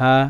her